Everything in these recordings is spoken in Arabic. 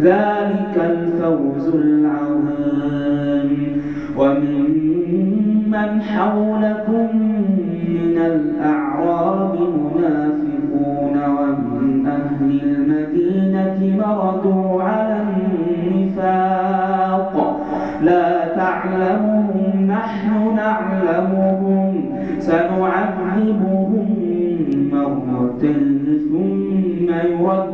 ذلك الفوز العظيم. وممن حولكم من الأعراب منافقون ومن أهل المدينة مردوا على النفاق. لا تعلمهم نحن نعلمهم سنعذبهم مرتين ثم يردون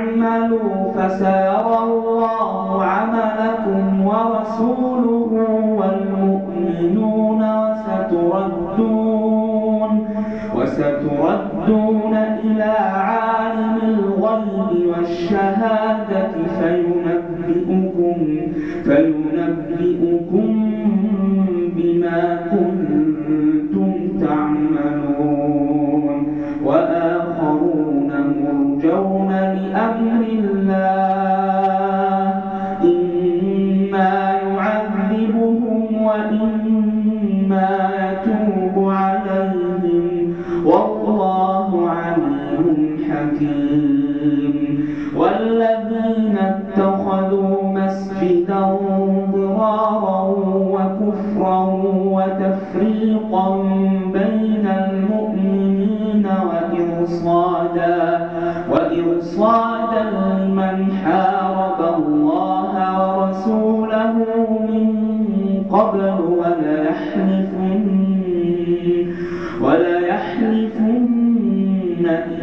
اعملوا فسيرى الله عملكم ورسوله والمؤمنون وستردون وستردون إلى عالم الغيب والشهادة فينبئكم فينبئكم حكيم. والذين اتخذوا مسجدا ضرارا وكفرا وتفريقا بين المؤمنين وإرصادا وإرصادا لمن حارب الله ورسوله من قبل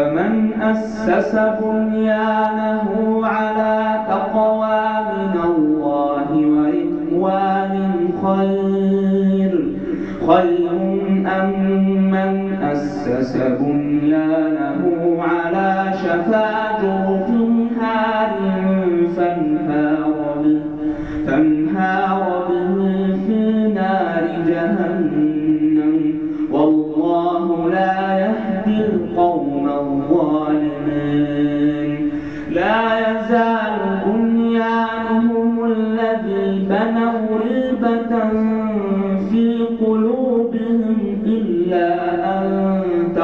أفمن أسس بنيانه على تقوى من الله ورضوان خير خير أم من أسس بنيانه على شفا جرف هار فانهار به فانهار